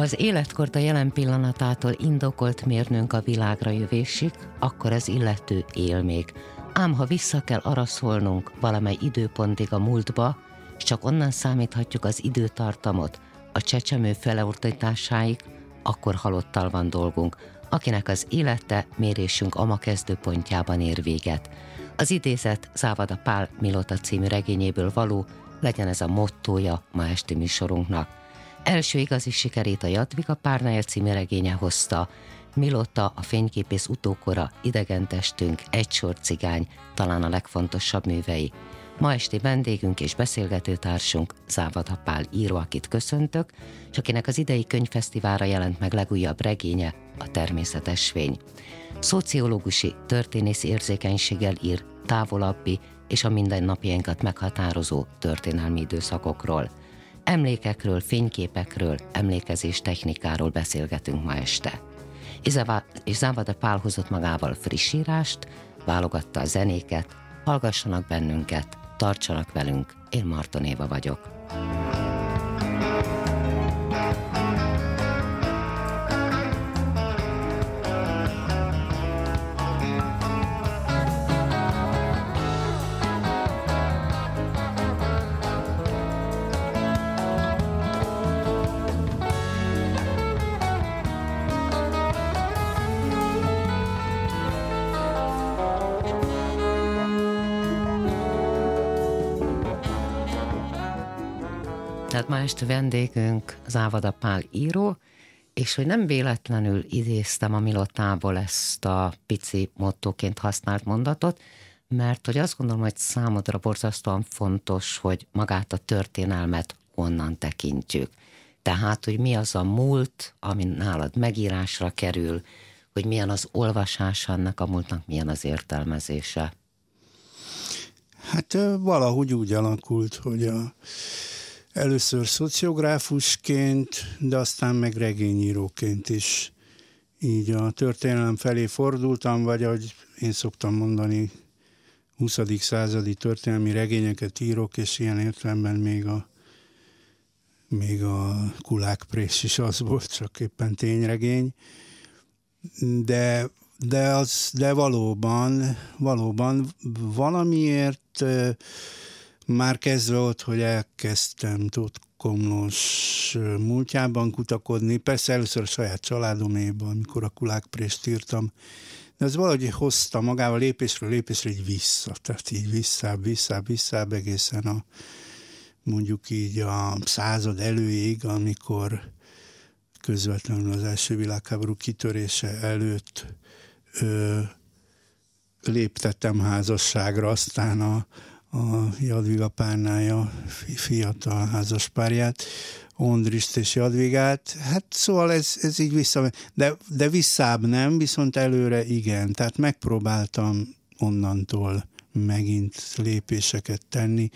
az életkort a jelen pillanatától indokolt mérnünk a világra jövésig, akkor az illető él még. Ám ha vissza kell arra szólnunk valamely időpontig a múltba, csak onnan számíthatjuk az időtartamot a csecsemő feleordításáig, akkor halottal van dolgunk, akinek az élete mérésünk ama kezdőpontjában ér véget. Az idézet Závada Pál Milota című regényéből való, legyen ez a mottója ma esti műsorunknak. Első igazi sikerét a Jadviga párnája című regénye hozta, Milotta, a fényképész utókora, idegen testünk, egy sor cigány, talán a legfontosabb művei. Ma esti vendégünk és beszélgetőtársunk Závada Pál író, akit köszöntök, és akinek az idei könyvfesztiválra jelent meg legújabb regénye, a természetes fény. Szociológusi, történész érzékenységgel ír távolabbi és a mindennapjainkat meghatározó történelmi időszakokról – Emlékekről, fényképekről, emlékezés technikáról beszélgetünk ma este. És Závada Pál hozott magával frissírást, válogatta a zenéket, hallgassanak bennünket, tartsanak velünk, én Marton Éva vagyok. Este vendégünk Závada Pál író, és hogy nem véletlenül idéztem a Milotából ezt a pici mottóként használt mondatot, mert hogy azt gondolom, hogy számodra borzasztóan fontos, hogy magát a történelmet honnan tekintjük. Tehát, hogy mi az a múlt, ami nálad megírásra kerül, hogy milyen az olvasás annak a múltnak, milyen az értelmezése. Hát valahogy úgy alakult, hogy a Először szociográfusként, de aztán meg regényíróként is így a történelem felé fordultam, vagy ahogy én szoktam mondani, 20. századi történelmi regényeket írok, és ilyen értelemben még a, még a kulákprés is az volt, csak éppen tényregény. De, de, az, de valóban, valóban valamiért már kezdve ott, hogy elkezdtem Komlós múltjában kutakodni, persze először a saját családoméban, amikor a kulákprést írtam, de az valahogy hozta magával lépésről lépésre így vissza, tehát így visszább, visszább, visszább egészen a mondjuk így a század előig, amikor közvetlenül az első világháború kitörése előtt ö, léptettem házasságra, aztán a, a Jadviga párnája fiatal házaspárját, Ondriszt és Jadvigát. Hát szóval ez, ez így vissza, de, de visszább nem, viszont előre igen. Tehát megpróbáltam onnantól megint lépéseket tenni.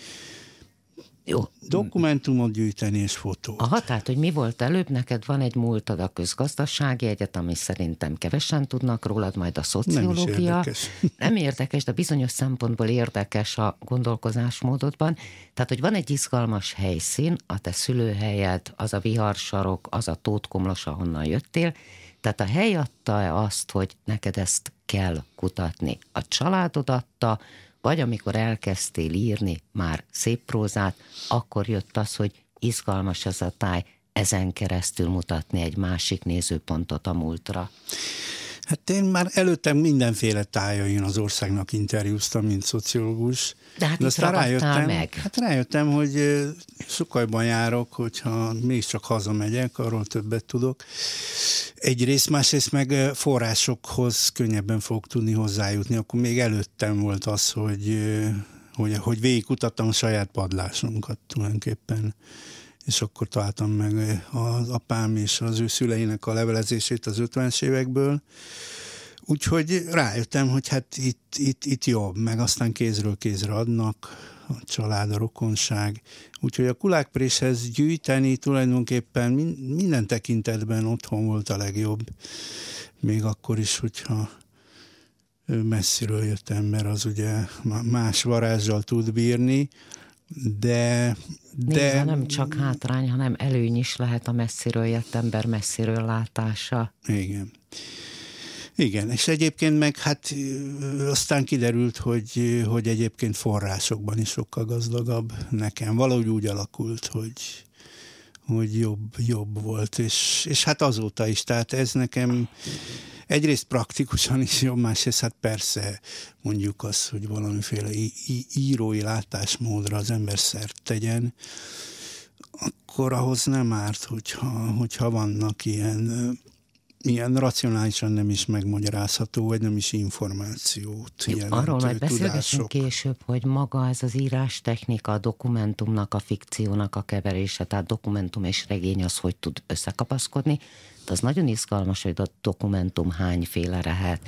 Jó. Dokumentumot gyűjteni és fotó. Aha, tehát, hogy mi volt előbb, neked van egy múltad a közgazdasági egyet, ami szerintem kevesen tudnak rólad, majd a szociológia. Nem érdekes. Nem érdekes, de bizonyos szempontból érdekes a gondolkozásmódodban. Tehát, hogy van egy izgalmas helyszín, a te szülőhelyed, az a viharsarok, az a tótkomlos, ahonnan jöttél, tehát a hely adta azt, hogy neked ezt kell kutatni. A családod adta, vagy amikor elkezdtél írni már szép prózát, akkor jött az, hogy izgalmas ez a táj, ezen keresztül mutatni egy másik nézőpontot a múltra. Hát én már előttem mindenféle tájain az országnak interjúztam, mint szociológus. De hát De aztán rájöttem, meg. Hát rájöttem, hogy sokkal jobban járok, hogyha mégiscsak hazamegyek, arról többet tudok. Egyrészt, másrészt meg forrásokhoz könnyebben fogok tudni hozzájutni. Akkor még előttem volt az, hogy, hogy, hogy végigkutattam a saját padlásunkat tulajdonképpen és akkor találtam meg az apám és az ő szüleinek a levelezését az 50-es évekből. Úgyhogy rájöttem, hogy hát itt, itt, itt jobb, meg aztán kézről kézre adnak, a család, a rokonság. Úgyhogy a kulákpréshez gyűjteni tulajdonképpen minden tekintetben otthon volt a legjobb. Még akkor is, hogyha messziről jött ember, az ugye más varázsal tud bírni, de... de... Néha nem csak hátrány, hanem előny is lehet a messziről jött ember messziről látása. Igen. Igen, és egyébként meg hát aztán kiderült, hogy, hogy egyébként forrásokban is sokkal gazdagabb nekem. Valahogy úgy alakult, hogy, hogy jobb, jobb volt, és, és hát azóta is, tehát ez nekem egyrészt praktikusan is jobb, másrészt hát persze mondjuk az, hogy valamiféle írói látásmódra az ember szert tegyen, akkor ahhoz nem árt, hogyha, hogyha vannak ilyen ilyen racionálisan nem is megmagyarázható, vagy nem is információt Jó, Arról majd beszélgessünk később, hogy maga ez az írás technika, a dokumentumnak, a fikciónak a keverése, tehát dokumentum és regény az hogy tud összekapaszkodni, az nagyon izgalmas, hogy a dokumentum hányféle lehet.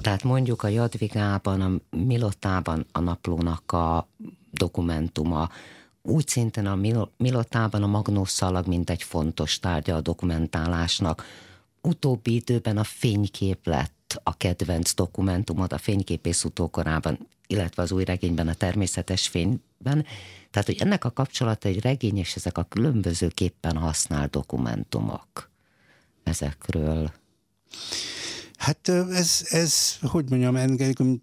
Tehát mondjuk a Jadvigában, a Milotában a naplónak a dokumentuma, úgy szintén a Milotában a magnószalag, mint egy fontos tárgya a dokumentálásnak, utóbbi időben a fénykép lett a kedvenc dokumentumod a fényképész utókorában, illetve az új regényben a természetes fényben. Tehát, hogy ennek a kapcsolata egy regény és ezek a különbözőképpen használt dokumentumok ezekről. Hát ez, ez hogy mondjam, engem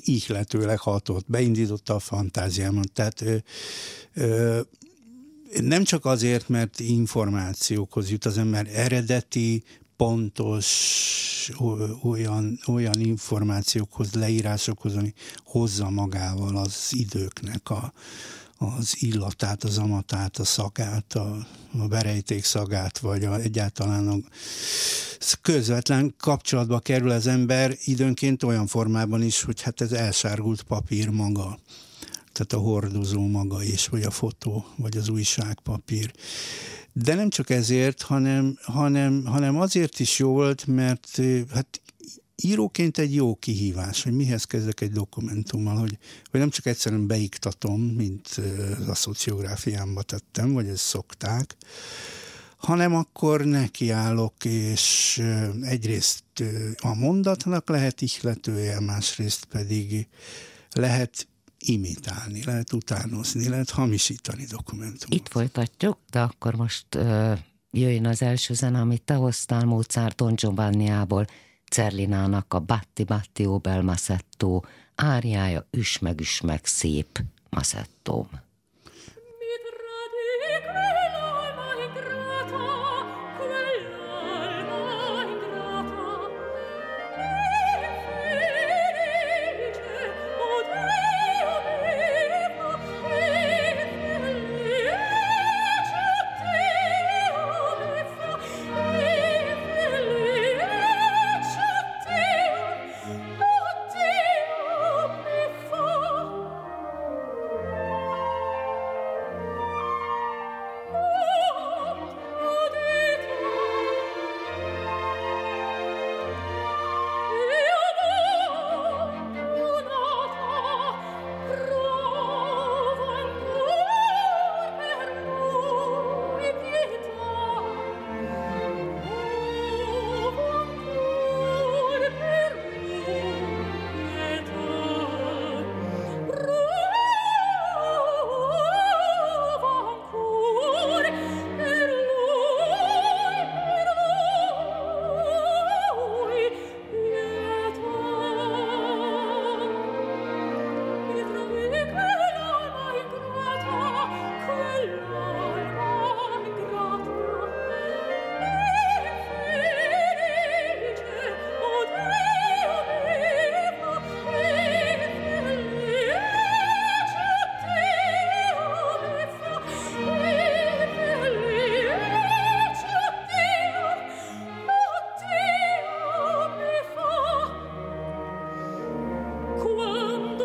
ihletőleg hatott, beindította a fantáziámat. Tehát ö, ö, nem csak azért, mert információkhoz jut az ember eredeti pontos olyan, olyan információkhoz, leírásokhoz, ami hozza magával az időknek a, az illatát, az amatát, a szagát, a, a berejték szagát, vagy a, egyáltalán a közvetlen kapcsolatba kerül az ember időnként olyan formában is, hogy hát ez elsárgult papír maga tehát a hordozó maga is, vagy a fotó, vagy az újságpapír. De nem csak ezért, hanem, hanem, hanem azért is jó volt, mert hát íróként egy jó kihívás, hogy mihez kezdek egy dokumentummal, hogy, hogy nem csak egyszerűen beiktatom, mint a szociográfiámba tettem, vagy ezt szokták, hanem akkor nekiállok, és egyrészt a mondatnak lehet ihletője, másrészt pedig lehet imitálni, lehet utánozni, lehet hamisítani dokumentumot. Itt folytatjuk, de akkor most uh, jöjjön az első zene, amit te hoztál Mozart Don Giovanniából, Cerlinának a Batti Batti Obel Massetto, áriája üs meg üs meg szép Massettóm.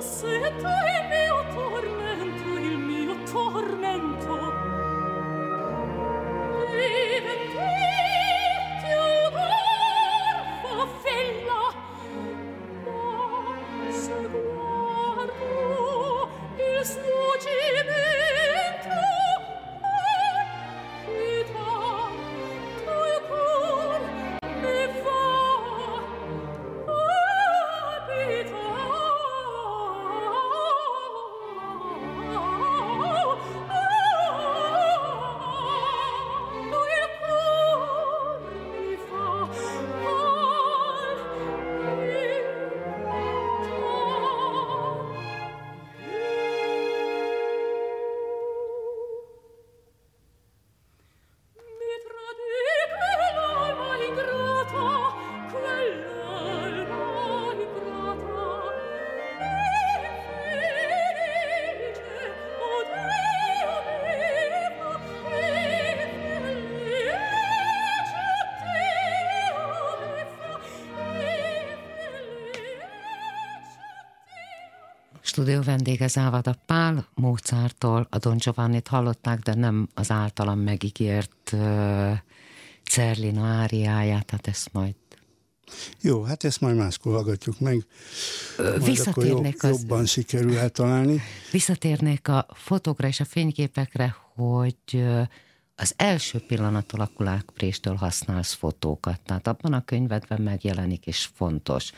se tu tá stúdió vendége Závada Pál, Mozarttól a Don Giovanni-t hallották, de nem az általam megígért uh, Cerlina áriáját, tehát ezt majd jó, hát ezt majd máskor hallgatjuk meg. Majd Visszatérnék jobb, az... jobban sikerül eltalálni. Visszatérnék a fotókra és a fényképekre, hogy az első pillanattól a kulákpréstől használsz fotókat. Tehát abban a könyvedben megjelenik, és fontos.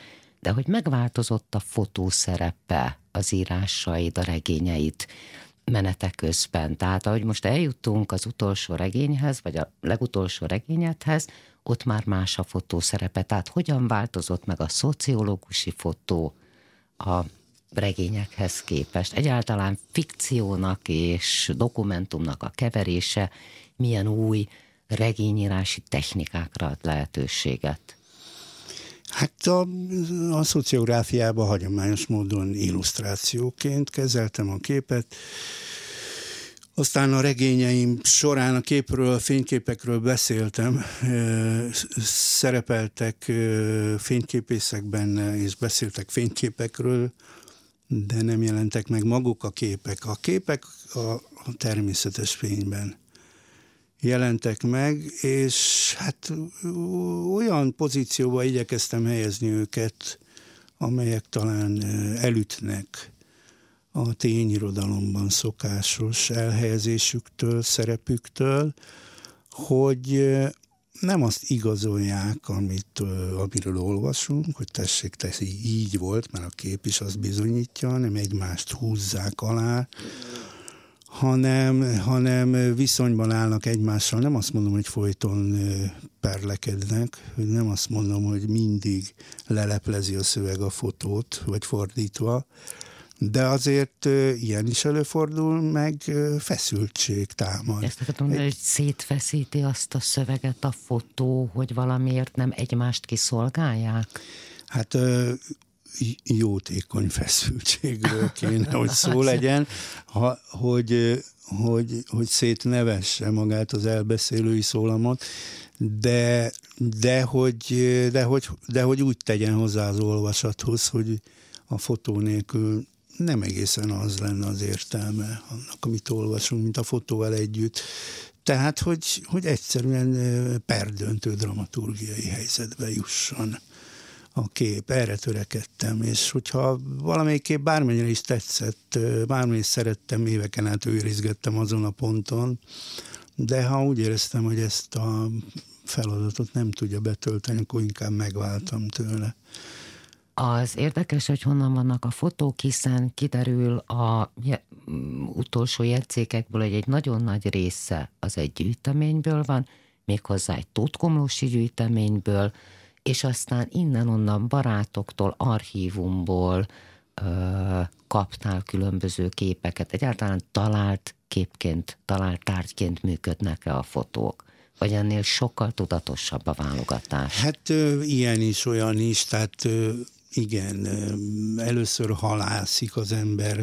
De hogy megváltozott a fotó szerepe az írásaid, a regényeit menetek közben. Tehát ahogy most eljuttunk az utolsó regényhez, vagy a legutolsó regényedhez, ott már más a fotó szerepe. Tehát hogyan változott meg a szociológusi fotó a regényekhez képest? Egyáltalán fikciónak és dokumentumnak a keverése milyen új regényírási technikákra ad lehetőséget? Hát a, a szociográfiában hagyományos módon illusztrációként kezeltem a képet, aztán a regényeim során a képről, a fényképekről beszéltem, szerepeltek fényképészek benne, és beszéltek fényképekről, de nem jelentek meg maguk a képek. A képek a, a természetes fényben jelentek meg, és hát olyan pozícióba igyekeztem helyezni őket, amelyek talán elütnek a tényirodalomban szokásos elhelyezésüktől, szerepüktől, hogy nem azt igazolják, amit, amiről olvasunk, hogy tessék, teszi, így volt, mert a kép is azt bizonyítja, hanem egymást húzzák alá, hanem, hanem viszonyban állnak egymással. Nem azt mondom, hogy folyton perlekednek, nem azt mondom, hogy mindig leleplezi a szöveg a fotót, vagy fordítva, de azért ilyen is előfordul, meg feszültség támad. Ezt akarom mondani, hogy szétfeszíti azt a szöveget a fotó, hogy valamiért nem egymást kiszolgálják? Hát jótékony feszültségről kéne, hogy szó legyen, ha, hogy, hogy, hogy szétnevesse magát az elbeszélői szólamot, de, de, hogy, de, hogy, de hogy úgy tegyen hozzá az olvasathoz, hogy a fotó nélkül nem egészen az lenne az értelme annak, amit olvasunk, mint a fotóval együtt. Tehát, hogy, hogy egyszerűen perdöntő dramaturgiai helyzetbe jusson a kép, erre törekedtem, és hogyha valamelyik kép bármennyire is tetszett, bármennyire szerettem, éveken át őrizgettem azon a ponton, de ha úgy éreztem, hogy ezt a feladatot nem tudja betölteni, akkor inkább megváltam tőle. Az érdekes, hogy honnan vannak a fotók, hiszen kiderül a utolsó jegyzékekből, hogy egy nagyon nagy része az egy gyűjteményből van, méghozzá egy tótkomlósi gyűjteményből, és aztán innen-onnan barátoktól, archívumból ö, kaptál különböző képeket. Egyáltalán talált képként, talált tárgyként működnek-e a fotók? Vagy ennél sokkal tudatosabb a válogatás? Hát ö, ilyen is, olyan is, tehát ö, igen, először halászik az ember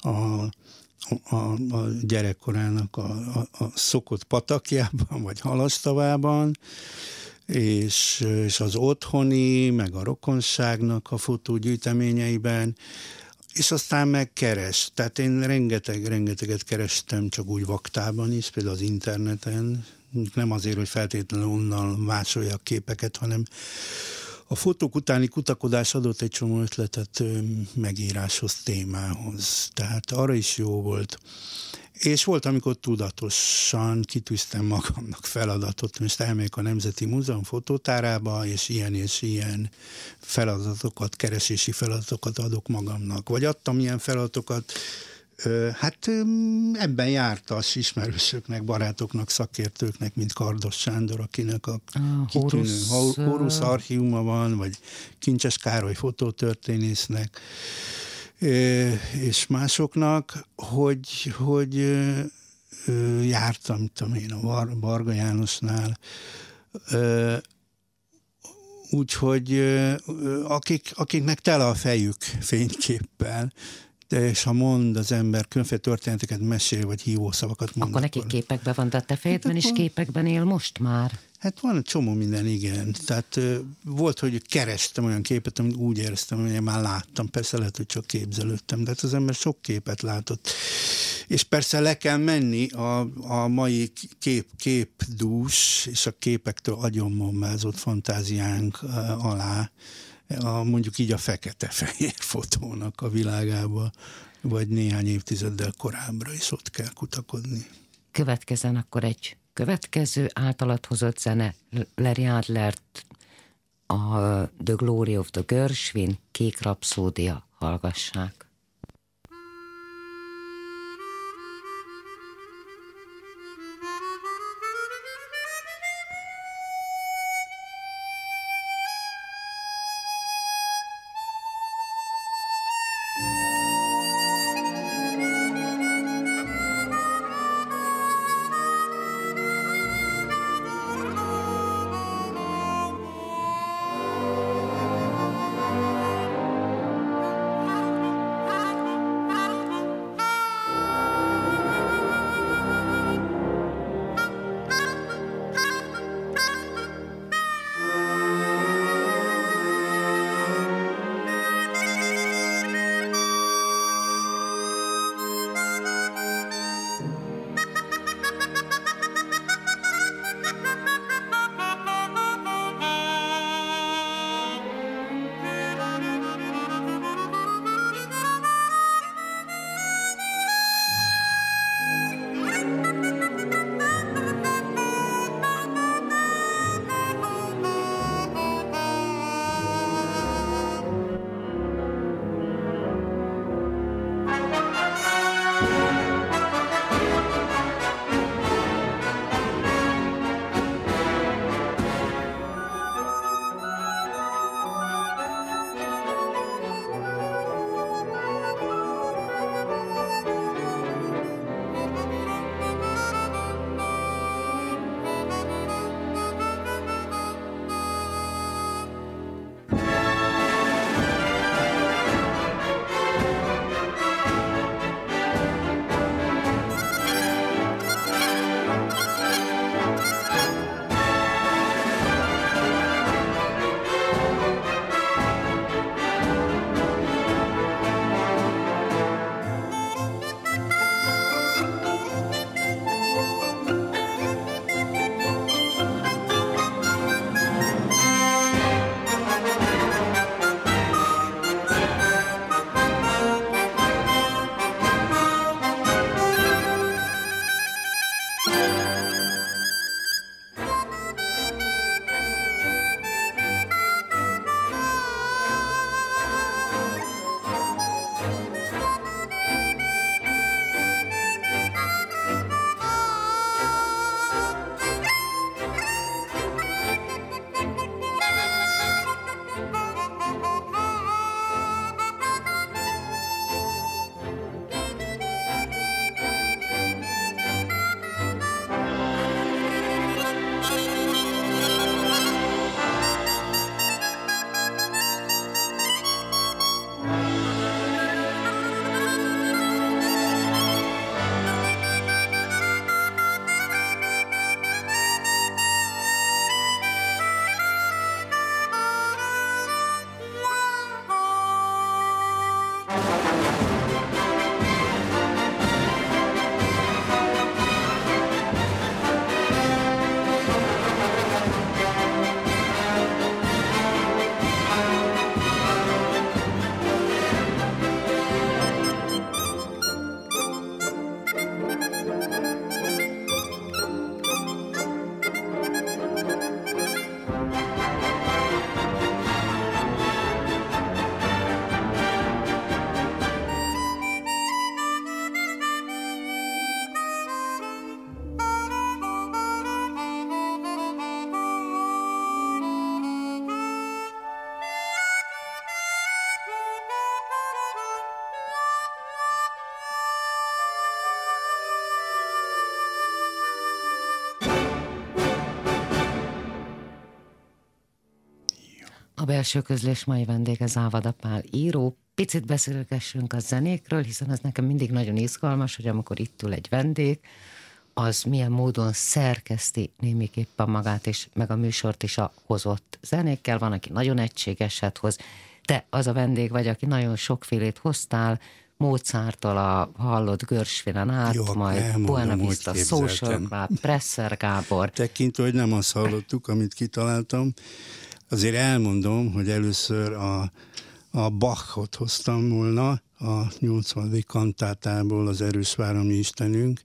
a, a, a gyerekkorának a, a, a szokott patakjában, vagy halastavában, és, és az otthoni, meg a rokonságnak a fotógyűjteményeiben, és aztán meg keres. Tehát én rengeteg, rengeteget kerestem csak úgy vaktában is, például az interneten, nem azért, hogy feltétlenül onnan másoljak képeket, hanem a fotók utáni kutakodás adott egy csomó ötletet megíráshoz, témához, tehát arra is jó volt. És volt, amikor tudatosan kitűztem magamnak feladatot, most elmegyek a Nemzeti Múzeum fotótárába, és ilyen és ilyen feladatokat, keresési feladatokat adok magamnak. Vagy adtam ilyen feladatokat Hát ebben jártas ismerősöknek, barátoknak, szakértőknek, mint Kardos Sándor, akinek a, a kitűnő Horus archívuma van, vagy Kincses Károly fotótörténésznek, és másoknak, hogy, hogy jártam, tudom én, a Varga Jánosnál, úgyhogy akik, akiknek tele a fejük fényképpel, és ha mond az ember különféle történeteket mesél, vagy hívószavakat mond. Akkor neki képekben van, de a te fejedben is képekben él most már? Hát van egy csomó minden, igen. Tehát volt, hogy kerestem olyan képet, amit úgy éreztem, hogy én már láttam. Persze lehet, hogy csak képzelődtem, de hát az ember sok képet látott. És persze le kell menni a, a mai kép, képdús és a képektől agyonmommázott fantáziánk alá, a, mondjuk így a fekete-fehér fotónak a világába, vagy néhány évtizeddel korábbra is ott kell kutakodni. Következen akkor egy következő általat hozott zene, Larry Adlert, a The Glory of the Gershwin, Kék Rapszódia, hallgassák. Belső közlés mai vendége Závada Pál író, picit beszélgessünk a zenékről, hiszen ez nekem mindig nagyon izgalmas, hogy amikor itt ül egy vendég, az milyen módon szerkeszti némiképpen magát, és meg a műsort is a hozott zenékkel. Van, aki nagyon egységeset hoz. Te az a vendég vagy, aki nagyon sokfélét hoztál, Mozarttól a hallott Görsvinen át, Jó, majd Buena Vista, Social Club, Presser Gábor. Tekintve, hogy nem azt hallottuk, amit kitaláltam, azért elmondom, hogy először a, a Bachot hoztam volna, a 80. kantátából az Erős Várami Istenünk,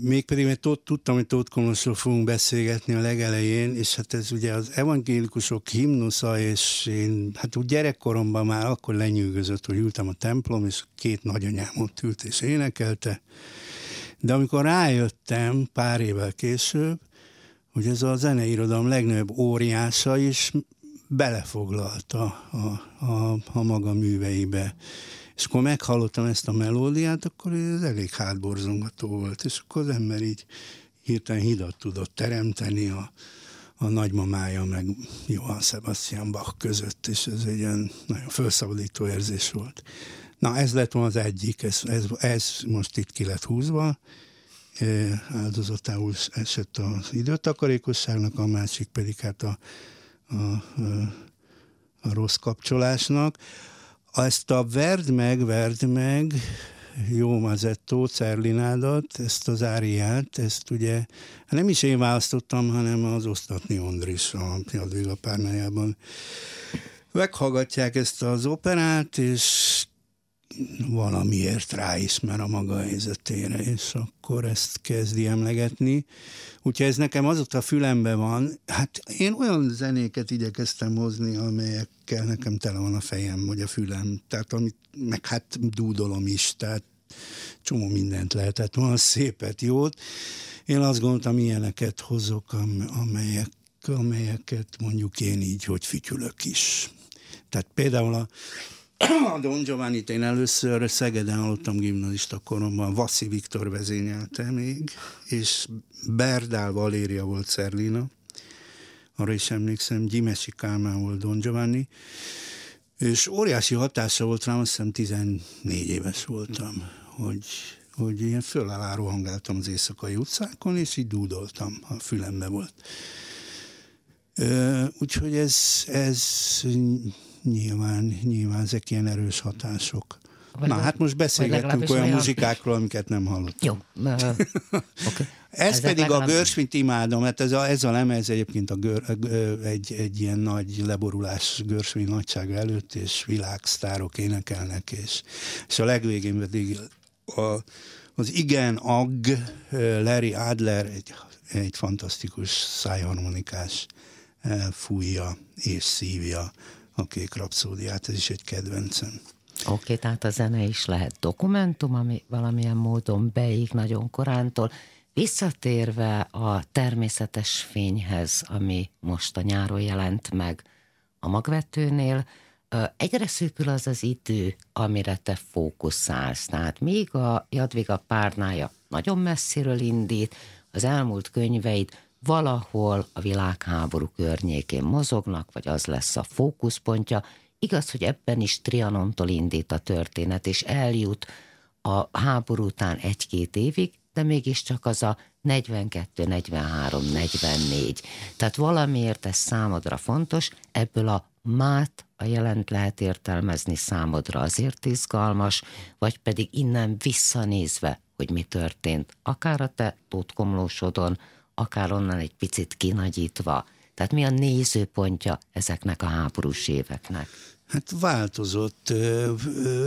Mégpedig, mert ott tudtam, hogy Tóth Kolosról fogunk beszélgetni a legelején, és hát ez ugye az evangélikusok himnusza, és én hát úgy gyerekkoromban már akkor lenyűgözött, hogy ültem a templom, és két nagyanyám ott ült és énekelte. De amikor rájöttem pár évvel később, hogy ez a zeneirodalom legnagyobb óriása is belefoglalta a, a, a maga műveibe és akkor meghallottam ezt a melódiát, akkor ez elég hátborzongató volt, és akkor az ember így hirtelen hidat tudott teremteni a, a nagymamája, meg Johann Sebastian Bach között, és ez egy ilyen nagyon felszabadító érzés volt. Na, ez lett volna az egyik, ez, ez, ez most itt ki lett húzva, áldozatául esett az időtakarékosságnak, a másik pedig hát a, a, a, rossz kapcsolásnak. Ezt a verd meg, verd meg, jó mazettó, cerlinádat, ezt az áriát, ezt ugye nem is én választottam, hanem az Osztatni Ondris a Jadviga párnájában. Meghallgatják ezt az operát, és valamiért ráismer a maga helyzetére, és akkor ezt kezdi emlegetni. Úgyhogy ez nekem azóta fülembe van. Hát én olyan zenéket igyekeztem hozni, amelyekkel nekem tele van a fejem, vagy a fülem. Tehát amit, meg hát dúdolom is, tehát csomó mindent lehetett volna, szépet, jót. Én azt gondoltam, ilyeneket hozok, amelyek, amelyeket mondjuk én így, hogy fütyülök is. Tehát például a a Don giovanni én először Szegeden hallottam gimnazista koromban, Vaszi Viktor vezényelte még, és Berdál Valéria volt Szerlina, arra is emlékszem, Gyimesi Kálmán volt Don Giovanni, és óriási hatása volt rám, azt hiszem 14 éves voltam, hogy, hogy ilyen föl alá rohangáltam az éjszakai utcákon, és így dúdoltam, a fülembe volt. Úgyhogy ez, ez nyilván, nyilván ezek ilyen erős hatások. Vagy Na, hát most beszélgettünk olyan muzsikákról, amiket nem hallottam. Jó. Uh, okay. ez Ezek pedig a Görsvint imádom, mert ez a, ez a lemez egyébként a gör, egy, egy ilyen nagy leborulás Görsvint nagysága előtt, és világsztárok énekelnek, és, és a legvégén pedig a, az igen agg Larry Adler egy, egy fantasztikus szájharmonikás fújja és szívja a kék rapszódiát, ez is egy kedvencem. Oké, okay, tehát a zene is lehet dokumentum, ami valamilyen módon beig nagyon korántól. Visszatérve a természetes fényhez, ami most a nyáron jelent meg a magvetőnél, egyre szűkül az az idő, amire te fókuszálsz. Tehát még a Jadviga párnája nagyon messziről indít, az elmúlt könyveid valahol a világháború környékén mozognak, vagy az lesz a fókuszpontja. Igaz, hogy ebben is Trianontól indít a történet, és eljut a háború után egy-két évig, de mégiscsak az a 42, 43, 44. Tehát valamiért ez számodra fontos, ebből a mát a jelent lehet értelmezni számodra azért izgalmas, vagy pedig innen visszanézve, hogy mi történt, akár a te tótkomlósodon, akár onnan egy picit kinagyítva. Tehát mi a nézőpontja ezeknek a háborús éveknek? Hát változott,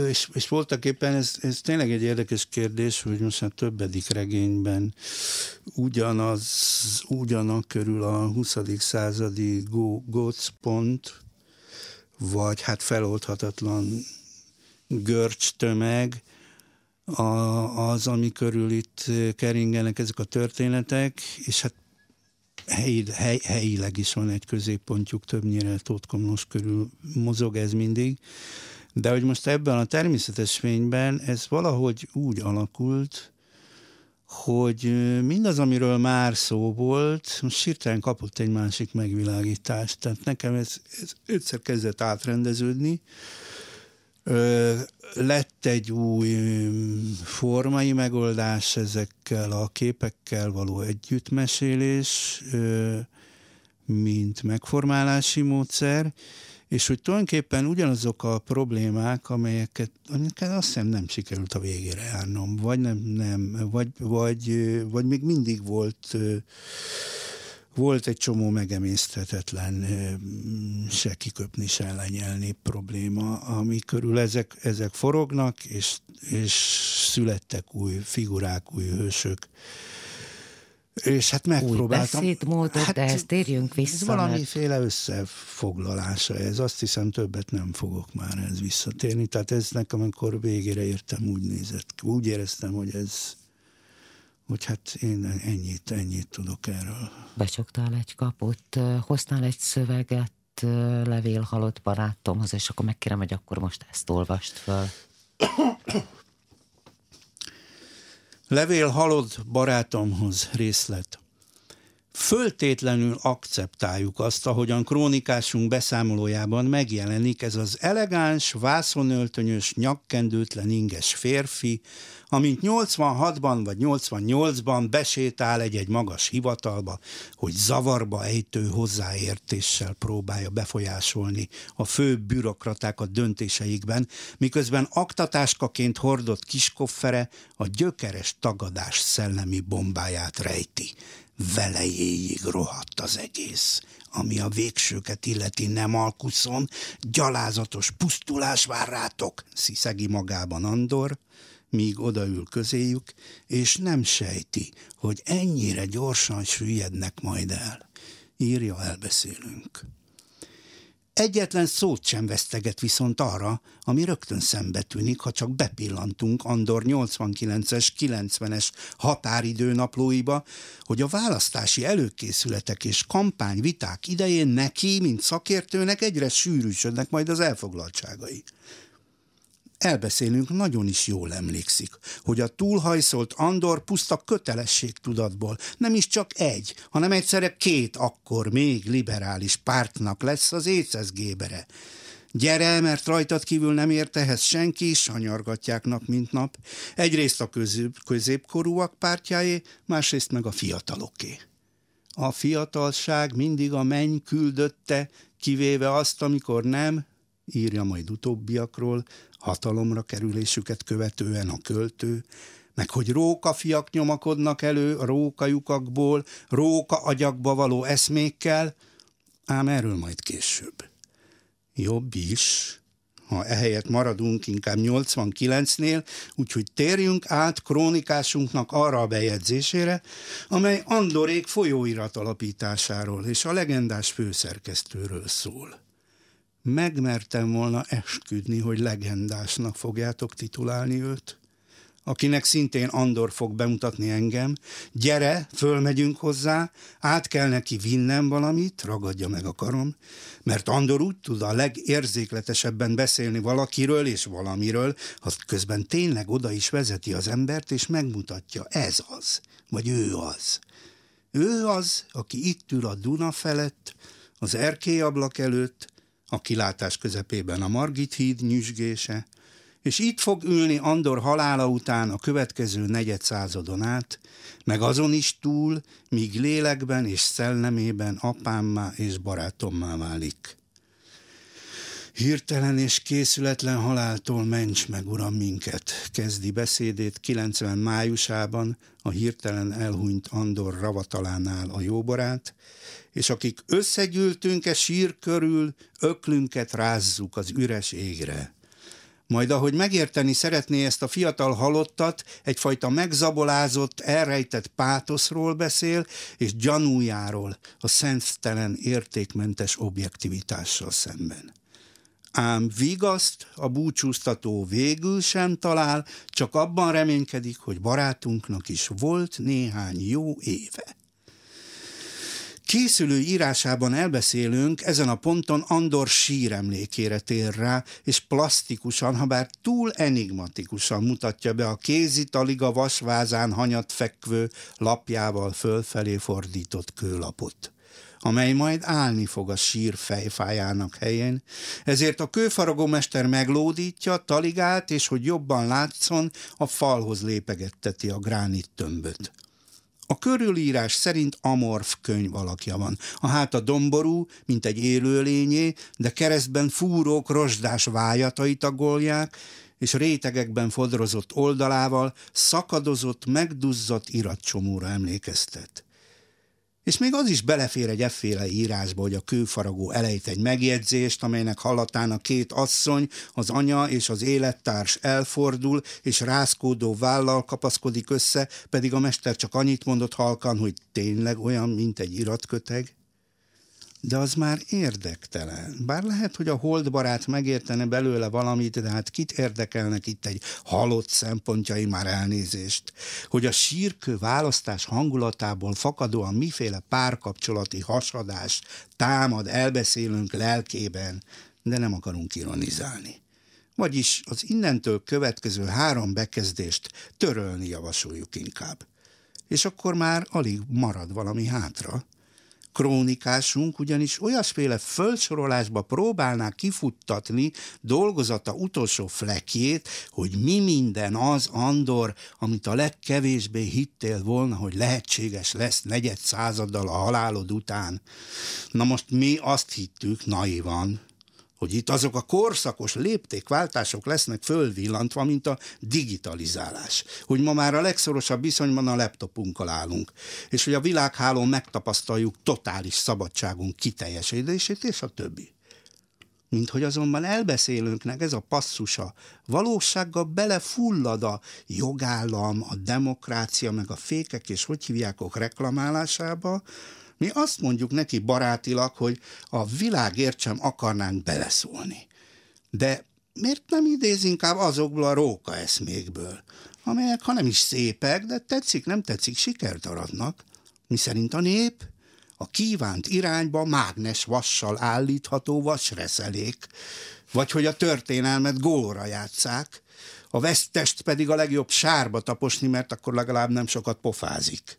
és, és voltak éppen ez, ez tényleg egy érdekes kérdés, hogy most már többedik regényben ugyanaz, ugyanak körül a 20. századi gócpont, vagy hát feloldhatatlan görcs tömeg, a, az, ami körül itt keringenek ezek a történetek, és hát helyi, hely, helyileg is van egy középpontjuk, többnyire Tótkomlós körül mozog ez mindig, de hogy most ebben a természetes fényben ez valahogy úgy alakult, hogy mindaz, amiről már szó volt, most hirtelen kapott egy másik megvilágítást. Tehát nekem ez, ez egyszer kezdett átrendeződni, lett egy új formai megoldás ezekkel a képekkel való együttmesélés, mint megformálási módszer, és hogy tulajdonképpen ugyanazok a problémák, amelyeket, amelyeket azt hiszem nem sikerült a végére járnom, vagy nem, nem vagy, vagy, vagy még mindig volt volt egy csomó megemészthetetlen, se kiköpni, se lenyelni probléma, ami körül ezek, ezek forognak, és, és születtek új figurák, új hősök. És hát megpróbáltam. Új beszédmódot, hát, de ezt térjünk vissza. Ez valamiféle összefoglalása ez. Azt hiszem többet nem fogok már ez visszatérni. Tehát ez nekem, amikor végére értem, úgy nézett. Úgy éreztem, hogy ez hogy hát én ennyit, ennyit tudok erről. Becsoktál egy kaput, hoztál egy szöveget levél halott barátomhoz, és akkor megkérem, hogy akkor most ezt olvast fel. Levél halott barátomhoz részlet. Föltétlenül akceptáljuk azt, ahogyan krónikásunk beszámolójában megjelenik ez az elegáns, vászonöltönyös, nyakkendőtlen inges férfi, amint 86-ban vagy 88-ban besétál egy-egy magas hivatalba, hogy zavarba ejtő hozzáértéssel próbálja befolyásolni a fő bürokratákat döntéseikben, miközben aktatáskaként hordott kiskoffere a gyökeres tagadás szellemi bombáját rejti velejéig rohadt az egész, ami a végsőket illeti nem alkuszon, gyalázatos pusztulás vár rátok, sziszegi magában Andor, míg odaül közéjük, és nem sejti, hogy ennyire gyorsan süllyednek majd el. Írja, elbeszélünk. Egyetlen szót sem veszteget viszont arra, ami rögtön szembe tűnik, ha csak bepillantunk Andor 89-es, 90-es határidő naplóiba, hogy a választási előkészületek és kampányviták idején neki, mint szakértőnek egyre sűrűsödnek majd az elfoglaltságai elbeszélünk nagyon is jól emlékszik, hogy a túlhajszolt Andor puszta kötelességtudatból nem is csak egy, hanem egyszerre két akkor még liberális pártnak lesz az éceszgébere. Gyere, mert rajtad kívül nem ért ehhez senki, sanyargatják nap mint nap. Egyrészt a közép, középkorúak pártjáé, másrészt meg a fiataloké. A fiatalság mindig a menny küldötte, kivéve azt, amikor nem, írja majd utóbbiakról, hatalomra kerülésüket követően a költő, meg hogy róka fiak nyomakodnak elő a rókajukakból, róka agyakba való eszmékkel, ám erről majd később. Jobb is, ha ehelyett maradunk inkább 89-nél, úgyhogy térjünk át krónikásunknak arra a bejegyzésére, amely Andorék folyóirat alapításáról és a legendás főszerkesztőről szól megmertem volna esküdni, hogy legendásnak fogjátok titulálni őt, akinek szintén Andor fog bemutatni engem. Gyere, fölmegyünk hozzá, át kell neki vinnem valamit, ragadja meg a karom, mert Andor úgy tud a legérzékletesebben beszélni valakiről és valamiről, ha közben tényleg oda is vezeti az embert, és megmutatja, ez az, vagy ő az. Ő az, aki itt ül a Duna felett, az erkélyablak előtt, a kilátás közepében a Margit híd nyüzsgése, és itt fog ülni Andor halála után a következő negyed századon át, meg azon is túl, míg lélekben és szellemében apámmá és barátommá válik. Hirtelen és készületlen haláltól ments meg, uram, minket, kezdi beszédét 90 májusában a hirtelen elhunyt Andor ravatalánál a jóbarát, és akik összegyűltünk e sír körül, öklünket rázzuk az üres égre. Majd ahogy megérteni szeretné ezt a fiatal halottat, egyfajta megzabolázott, elrejtett pátoszról beszél, és gyanújáról a szentelen értékmentes objektivitással szemben. Ám vigaszt a búcsúztató végül sem talál, csak abban reménykedik, hogy barátunknak is volt néhány jó éve. Készülő írásában elbeszélünk, ezen a ponton Andor síremlékére tér rá, és plastikusan, ha bár túl enigmatikusan mutatja be a kézi taliga vasvázán hanyat fekvő lapjával fölfelé fordított kőlapot amely majd állni fog a sír fejfájának helyén. Ezért a kőfaragómester meglódítja, taligált, és hogy jobban látszon, a falhoz lépegetteti a gránit tömböt. A körülírás szerint amorf könyv alakja van. A háta domború, mint egy élőlényé, de keresztben fúrók rozsdás vájatai tagolják, és rétegekben fodrozott oldalával szakadozott, megduzzott iratcsomóra emlékeztet. És még az is belefér egy efféle írásba, hogy a kőfaragó elejt egy megjegyzést, amelynek hallatán a két asszony, az anya és az élettárs elfordul, és rázkódó vállal kapaszkodik össze, pedig a mester csak annyit mondott halkan, hogy tényleg olyan, mint egy iratköteg de az már érdektelen. Bár lehet, hogy a holdbarát megértene belőle valamit, de hát kit érdekelnek itt egy halott szempontjai már elnézést. Hogy a sírkő választás hangulatából fakadóan miféle párkapcsolati hasadás támad elbeszélünk lelkében, de nem akarunk ironizálni. Vagyis az innentől következő három bekezdést törölni javasoljuk inkább. És akkor már alig marad valami hátra krónikásunk ugyanis olyasféle felsorolásba próbálná kifuttatni dolgozata utolsó flekjét, hogy mi minden az, Andor, amit a legkevésbé hittél volna, hogy lehetséges lesz negyed századdal a halálod után. Na most mi azt hittük naivan, hogy itt azok a korszakos léptékváltások lesznek fölvillantva, mint a digitalizálás. Hogy ma már a legszorosabb viszonyban a laptopunkkal állunk, és hogy a világhálón megtapasztaljuk totális szabadságunk kiteljesedését, és a többi. Mint hogy azonban elbeszélőnknek ez a passzusa valósággal belefullad a jogállam, a demokrácia, meg a fékek és hogy hívjákok reklamálásába, mi azt mondjuk neki barátilag, hogy a világért sem akarnánk beleszólni. De miért nem idéz inkább azokból a róka eszmékből, amelyek ha nem is szépek, de tetszik, nem tetszik, sikert aratnak, mi szerint a nép a kívánt irányba mágnes vassal állítható vasreszelék, vagy hogy a történelmet gólra játszák, a vesztest pedig a legjobb sárba taposni, mert akkor legalább nem sokat pofázik.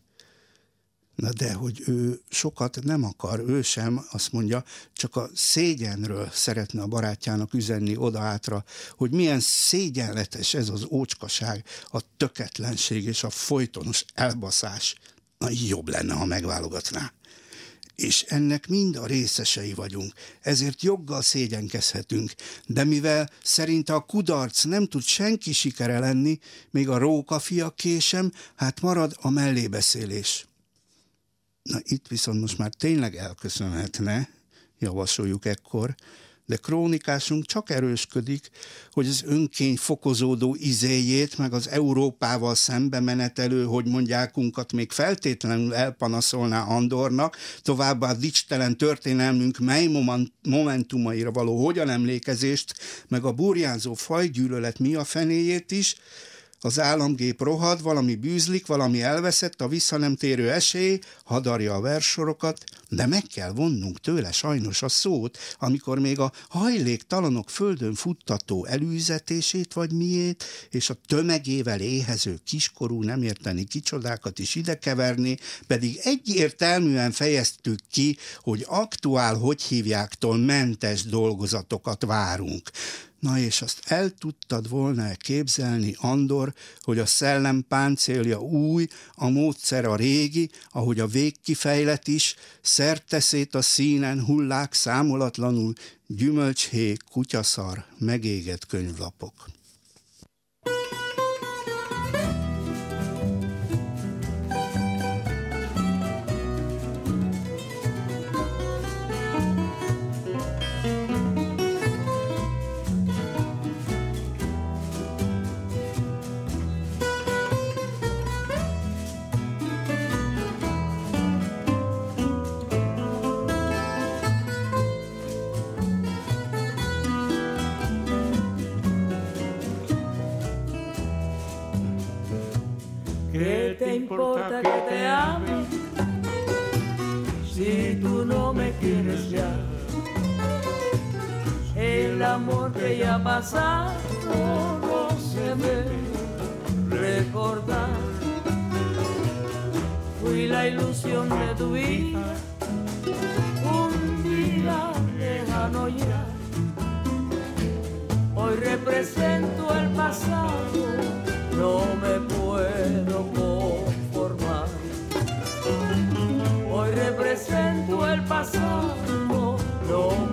Na de, hogy ő sokat nem akar, ő sem, azt mondja, csak a szégyenről szeretne a barátjának üzenni odaátra, hogy milyen szégyenletes ez az ócskaság, a töketlenség és a folytonos elbaszás. Na, jobb lenne, ha megválogatná. És ennek mind a részesei vagyunk, ezért joggal szégyenkezhetünk, de mivel szerinte a kudarc nem tud senki sikere lenni, még a róka fia késem, hát marad a mellébeszélés. Na itt viszont most már tényleg elköszönhetne, javasoljuk ekkor, de krónikásunk csak erősködik, hogy az önkény fokozódó izéjét, meg az Európával szembe menetelő, hogy mondjákunkat még feltétlenül elpanaszolná Andornak, továbbá a dicstelen történelmünk mely momentumaira való hogyan emlékezést, meg a burjánzó fajgyűlölet mi a fenéjét is, az államgép rohad, valami bűzlik, valami elveszett, a visszanemtérő esély, hadarja a versorokat, de meg kell vonnunk tőle sajnos a szót, amikor még a hajléktalanok földön futtató előzetését vagy miét, és a tömegével éhező kiskorú nem érteni kicsodákat is idekeverni, pedig egyértelműen fejeztük ki, hogy aktuál, hogy hívjáktól mentes dolgozatokat várunk. Na és azt el tudtad volna képzelni, Andor, hogy a szellem páncélja új, a módszer a régi, ahogy a végkifejlet is, szerteszét a színen hullák számolatlanul, gyümölcshék, kutyaszar, megégett könyvlapok. Importa que te ame si tú no me quieres ya? El amor que ya pasado no se ve recordar. Fui la ilusión de tu vida un día lejano ya. Hoy represento el pasado, no me puedo conformar. pasó, no.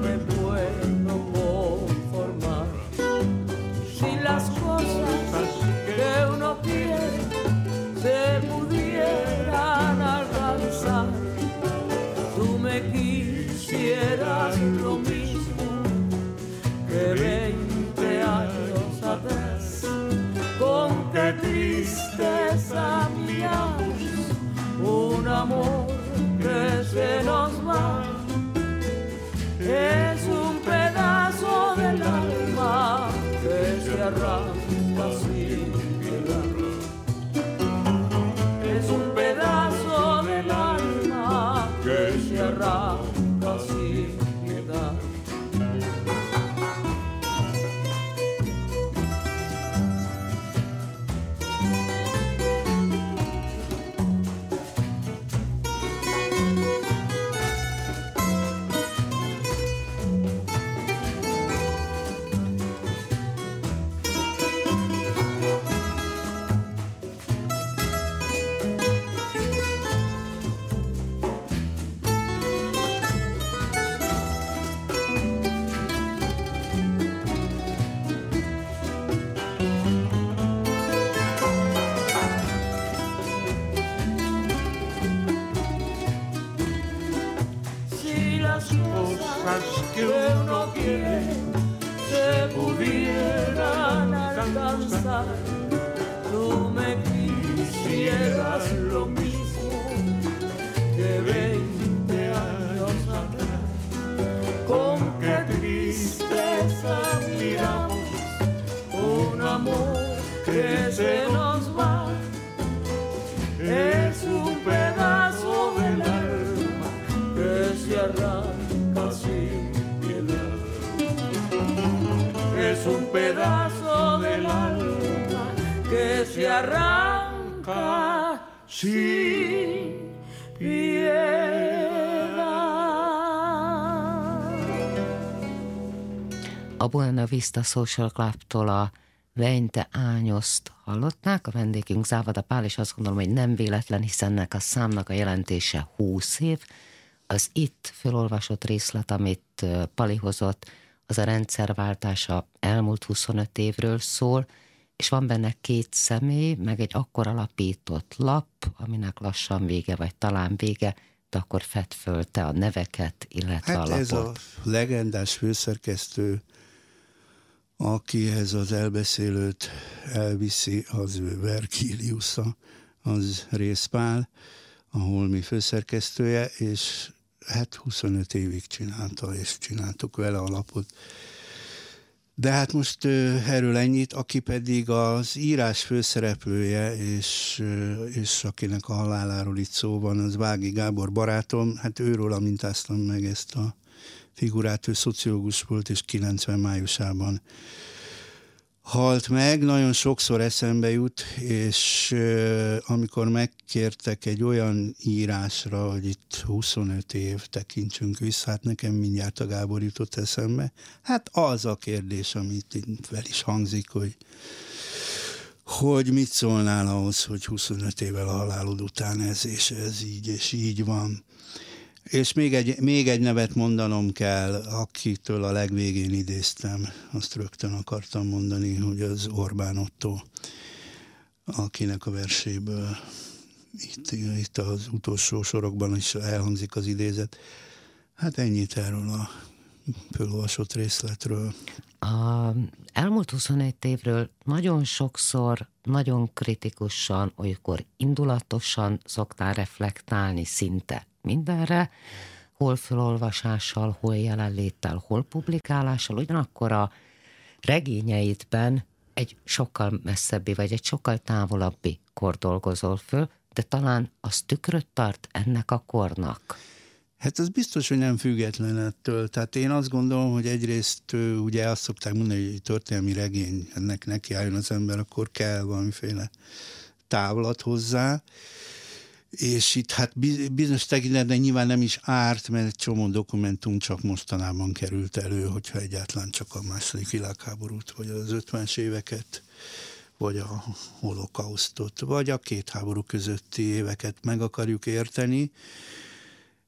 Arranca sin piedad. Es un pedazo del alma que se arranca sin piedad. A Buena Vista Social Club-tól a Veinte Ányoszt hallották, a vendégünk Závada Pál, és azt gondolom, hogy nem véletlen, hiszen ennek a számnak a jelentése 20 év. Az itt felolvasott részlet, amit Pali hozott, az a rendszerváltása elmúlt 25 évről szól, és van benne két személy, meg egy akkor alapított lap, aminek lassan vége, vagy talán vége, de akkor fed föl te a neveket, illetve Hát a lapot. ez a legendás főszerkesztő, akihez az elbeszélőt elviszi az ő Vergiliusza, az Részpál, a Holmi főszerkesztője, és hát 25 évig csinálta, és csináltuk vele a lapot. De hát most erről ennyit, aki pedig az írás főszereplője, és, és akinek a haláláról itt szó van, az Vági Gábor barátom, hát őről mintáztam meg ezt a figurát, ő szociológus volt, és 90 májusában halt meg, nagyon sokszor eszembe jut, és amikor megkértek egy olyan írásra, hogy itt 25 év tekintsünk vissza, hát nekem mindjárt a Gábor jutott eszembe. Hát az a kérdés, amit fel is hangzik, hogy hogy mit szólnál ahhoz, hogy 25 évvel a halálod után ez és ez így és így van. És még egy, még egy nevet mondanom kell, akitől a legvégén idéztem, azt rögtön akartam mondani, hogy az Orbán Otto, akinek a verséből itt, itt az utolsó sorokban is elhangzik az idézet. Hát ennyit erről a fölolvasott részletről. A elmúlt 21 évről nagyon sokszor, nagyon kritikusan, olykor indulatosan szoktál reflektálni szinte mindenre, hol felolvasással, hol jelenléttel, hol publikálással, ugyanakkor a regényeidben egy sokkal messzebbi, vagy egy sokkal távolabbi kor dolgozol föl, de talán az tükröt tart ennek a kornak. Hát az biztos, hogy nem független ettől. Tehát én azt gondolom, hogy egyrészt ugye azt szokták mondani, hogy történelmi regény, ennek neki álljon az ember, akkor kell valamiféle távlat hozzá. És itt hát bizonyos tekintetben nyilván nem is árt, mert egy csomó dokumentum csak mostanában került elő, hogyha egyáltalán csak a második világháborút, vagy az 50-es éveket, vagy a holokausztot, vagy a két háború közötti éveket meg akarjuk érteni,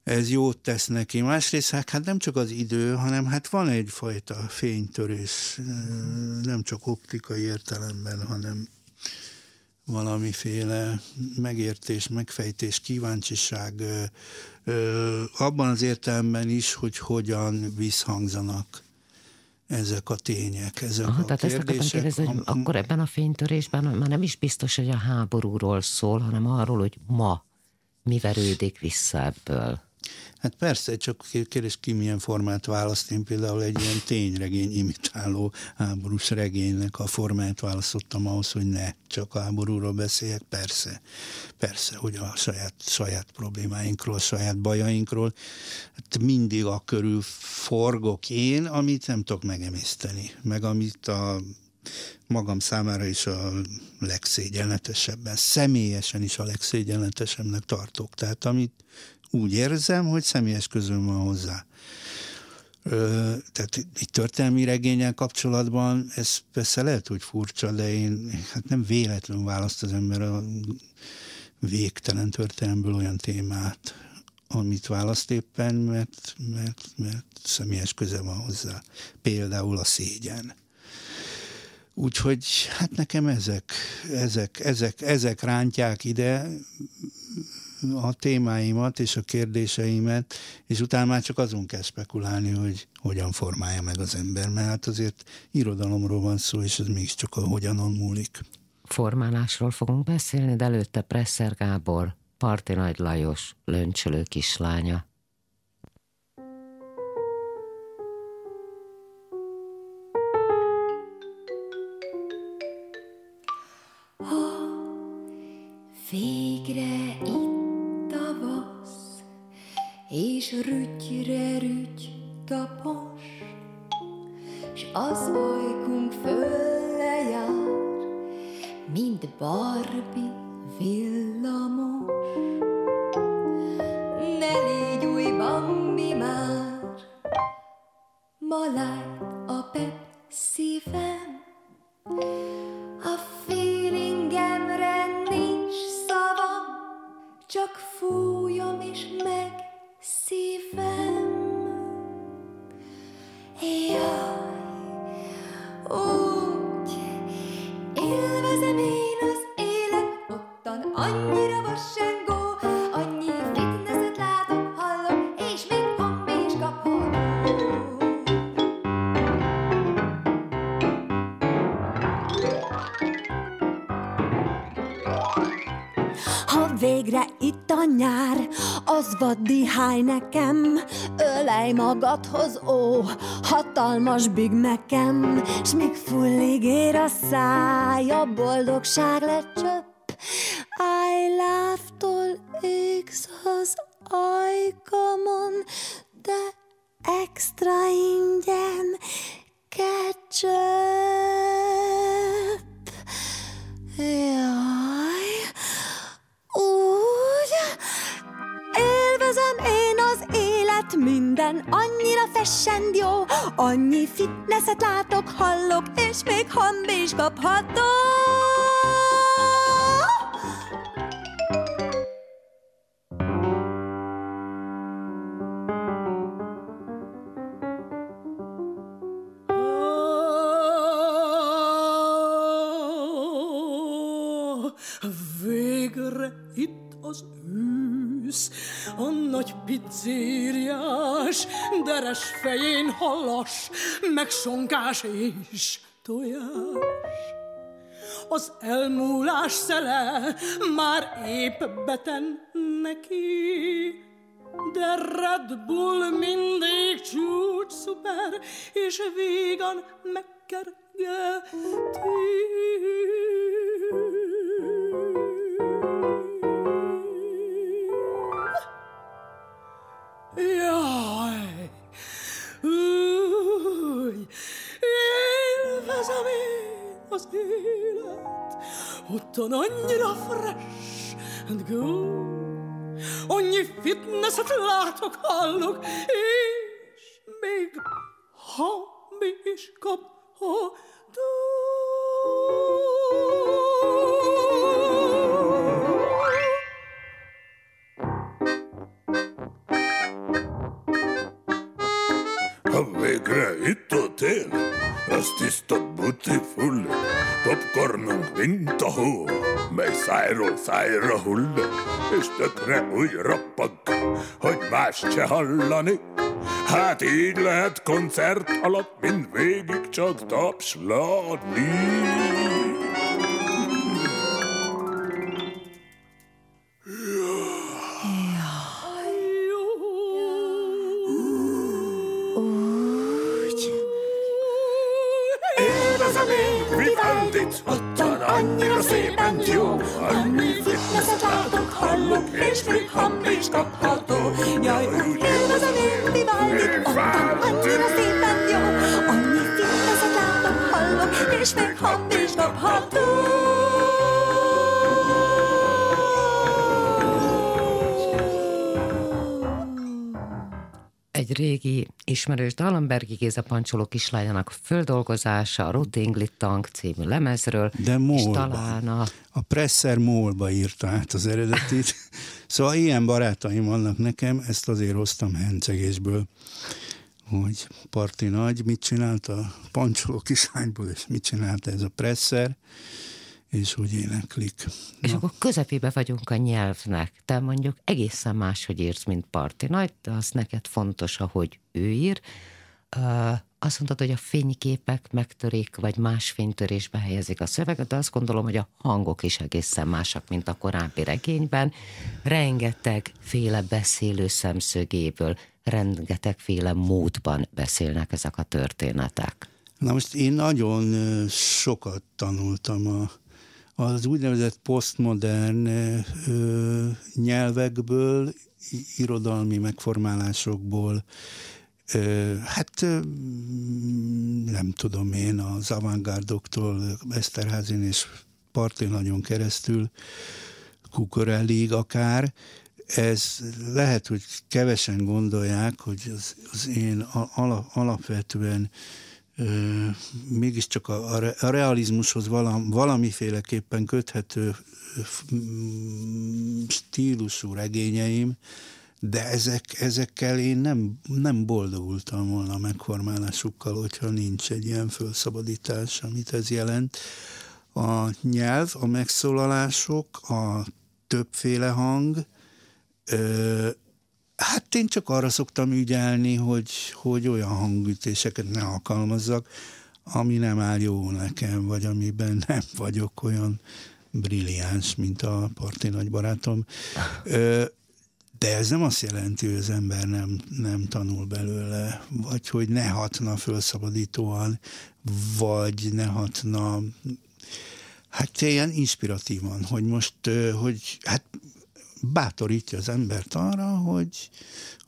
ez jót tesz neki. Másrészt hát, hát nem csak az idő, hanem hát van egyfajta fénytörés, nem csak optikai értelemben, hanem valamiféle megértés, megfejtés, kíváncsiság abban az értelemben is, hogy hogyan visszhangzanak ezek a tények, ezek Aha, a tehát kérdések. Ezt kérdezni, hogy akkor ebben a fénytörésben már nem is biztos, hogy a háborúról szól, hanem arról, hogy ma mi verődik vissza ebből. Hát persze, csak kérdés ki milyen formát választ. Én például egy ilyen tényregény imitáló háborús regénynek a formát választottam ahhoz, hogy ne csak háborúról beszéljek. Persze, persze, hogy a saját, saját problémáinkról, saját bajainkról. Hát mindig a körül forgok én, amit nem tudok megemészteni, meg amit a magam számára is a legszégyenletesebben, személyesen is a legszégyenletesebbnek tartok. Tehát amit úgy érzem, hogy személyes közön van hozzá. Ö, tehát egy történelmi regényel kapcsolatban ez persze lehet, hogy furcsa, de én hát nem véletlenül választ az ember a végtelen történelmből olyan témát, amit választ éppen, mert, mert, mert személyes köze van hozzá. Például a szégyen. Úgyhogy hát nekem ezek, ezek, ezek, ezek rántják ide, a témáimat és a kérdéseimet, és utána már csak azon kell spekulálni, hogy hogyan formálja meg az ember, mert hát azért irodalomról van szó, és ez mégiscsak a hogyanon múlik. Formálásról fogunk beszélni, de előtte Presser Gábor, Parti Nagy Lajos, löncsölő kislánya. Végre és rütyre rüty tapos, s az ajkunk fölle jár, mint Barbie villamos. Ne légy új Bambi már, ma háj nekem, ölej magadhoz, ó, hatalmas big nekem, s míg fullig ér a száj, a boldogság lecsöpp, I love-tól égsz az ajkamon, de extra ingyen ketchup. Jaj, úgy élvezem én élet minden, annyira fessend jó, annyi fitnesset látok, hallok, és még hamb is kaphatok. Végre itt az ősz, a nagy pizzériás, deres fején halas, meg sonkás és tojás. Az elmúlás szele már épp beten neki, de Red Bull mindig csúcs szuper, és vígan megkergeti. Jaj, az élet, ottan annyira fresh and good. annyi fitnesset látok, hallok, és még hamis is kaphatok. Itt a tél, az tiszta buti full, popcornunk mint a hó, mely szájról szájra hull, és tökre új rappag, hogy más se hallani. Hát így lehet koncert alatt mind végig csak tapslatni. Is kapható. Jaj, úgy élvezem én Vivaldit, ottan annyira szépen jó. Annyi fitnesset látok, hallok, és még hang is kapható. Egy régi ismerős Dallenbergi Géza Pancsoló kislányának földolgozása a Rotingli Tank című lemezről, De és molban. talán a A Presser Mólba írta át az eredetit. Szóval ilyen barátaim vannak nekem, ezt azért hoztam hencegésből, hogy Parti Nagy mit csinált a pancsoló kislányból, és mit csinált ez a Presser, és hogy éneklik. És akkor közepébe vagyunk a nyelvnek. Te mondjuk egészen máshogy írsz, mint Parti Nagy, de az neked fontos, ahogy ő ír. Uh, azt mondtad, hogy a fényképek megtörik, vagy más fénytörésbe helyezik a szöveget, de azt gondolom, hogy a hangok is egészen másak, mint a korábbi regényben. Rengeteg féle beszélő szemszögéből, rengeteg féle módban beszélnek ezek a történetek. Na most én nagyon sokat tanultam a, az úgynevezett posztmodern nyelvekből, irodalmi megformálásokból, hát nem tudom én, az avantgárdoktól, Eszterházin és Parti nagyon keresztül, Kukorellig akár, ez lehet, hogy kevesen gondolják, hogy az, az én alapvetően mégiscsak a, a, re- a realizmushoz valam, valamiféleképpen köthető mm, stílusú regényeim, de ezek, ezekkel én nem, nem boldogultam volna a megformálásukkal, hogyha nincs egy ilyen felszabadítás, amit ez jelent. A nyelv, a megszólalások, a többféle hang, hát én csak arra szoktam ügyelni, hogy, hogy olyan hangütéseket ne alkalmazzak, ami nem áll jó nekem, vagy amiben nem vagyok olyan brilliáns, mint a parti nagybarátom. De ez nem azt jelenti, hogy az ember nem, nem tanul belőle, vagy hogy ne hatna fölszabadítóan, vagy ne hatna Hát ilyen inspiratívan, hogy most, hogy hát bátorítja az embert arra, hogy,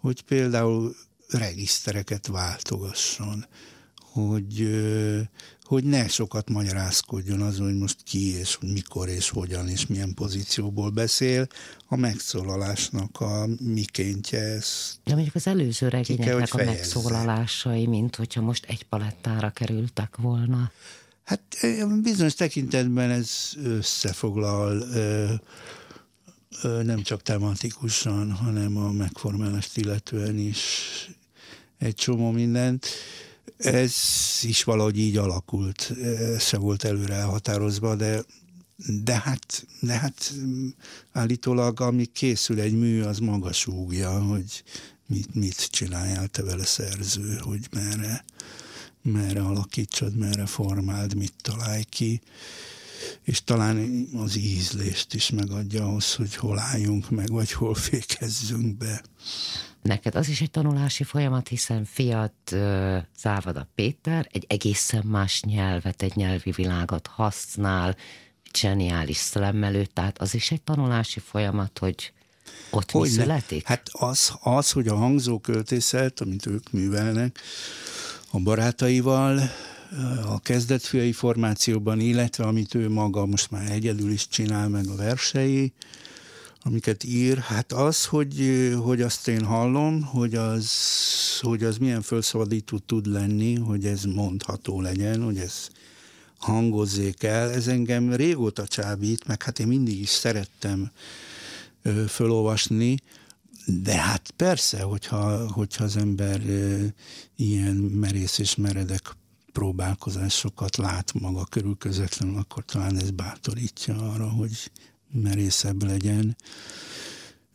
hogy például regisztereket váltogasson, hogy, hogy ne sokat magyarázkodjon azon, hogy most ki és hogy mikor és hogyan és milyen pozícióból beszél. A megszólalásnak a mikéntje ez De mondjuk az előző regényeknek a megszólalásai, mint hogyha most egy palettára kerültek volna. Hát bizonyos tekintetben ez összefoglal nem csak tematikusan, hanem a megformálást illetően is egy csomó mindent. Ez is valahogy így alakult, ez se volt előre elhatározva, de de hát, de hát állítólag, ami készül egy mű, az maga súgja, hogy mit, mit csináljál te vele szerző, hogy merre, merre alakítsad, merre formáld, mit találj ki, és talán az ízlést is megadja ahhoz, hogy hol álljunk meg, vagy hol fékezzünk be. Neked az is egy tanulási folyamat, hiszen fiat uh, Závada Péter egy egészen más nyelvet, egy nyelvi világot használ, zseniális szlemmelő, tehát az is egy tanulási folyamat, hogy ott mi Hogyne. születik? Hát az, az, hogy a hangzóköltészet, amit ők művelnek a barátaival, a kezdetfiai formációban, illetve amit ő maga most már egyedül is csinál meg a versei, amiket ír, hát az, hogy, hogy azt én hallom, hogy az, hogy az milyen felszabadító tud lenni, hogy ez mondható legyen, hogy ez hangozzék el, ez engem régóta csábít, meg hát én mindig is szerettem ö, fölolvasni, de hát persze, hogyha, hogyha az ember ilyen merész és meredek próbálkozásokat lát maga körül közvetlenül, akkor talán ez bátorítja arra, hogy merészebb legyen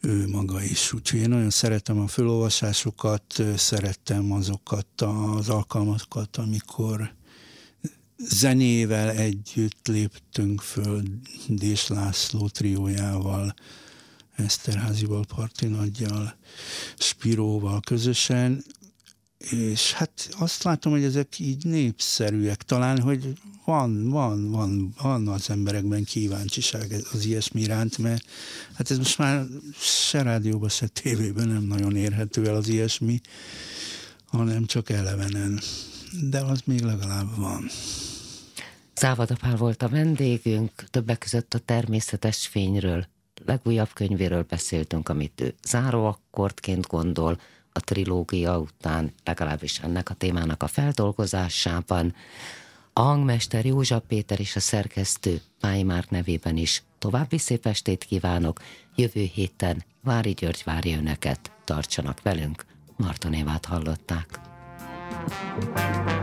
ő maga is. Úgyhogy én nagyon szeretem a felolvasásokat, szerettem azokat az alkalmakat, amikor zenével együtt léptünk föl Dés László triójával, Eszterházival, Partinaggyal, Spiróval közösen, és hát azt látom, hogy ezek így népszerűek. Talán, hogy van, van, van, van az emberekben kíváncsiság az ilyesmi iránt, mert hát ez most már se rádióban, se tévében nem nagyon érhető el az ilyesmi, hanem csak elevenen. De az még legalább van. Závada Pál volt a vendégünk, többek között a természetes fényről, legújabb könyvéről beszéltünk, amit ő záróakkordként gondol, a trilógia után, legalábbis ennek a témának a feldolgozásában. A hangmester József Péter és a szerkesztő Pályi Márk nevében is további szép estét kívánok. Jövő héten Vári György várja önöket. Tartsanak velünk. Marton Évát hallották. thank you